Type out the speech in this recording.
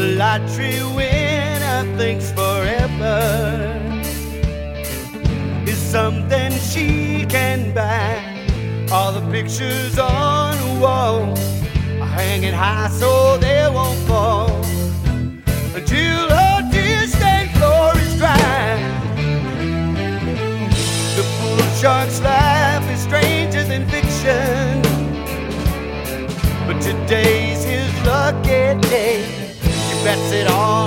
lottery winner thinks forever is something she can buy. All the pictures on the wall are hanging high so they won't fall until her distant floor is dry. The pool sharks. that's it all.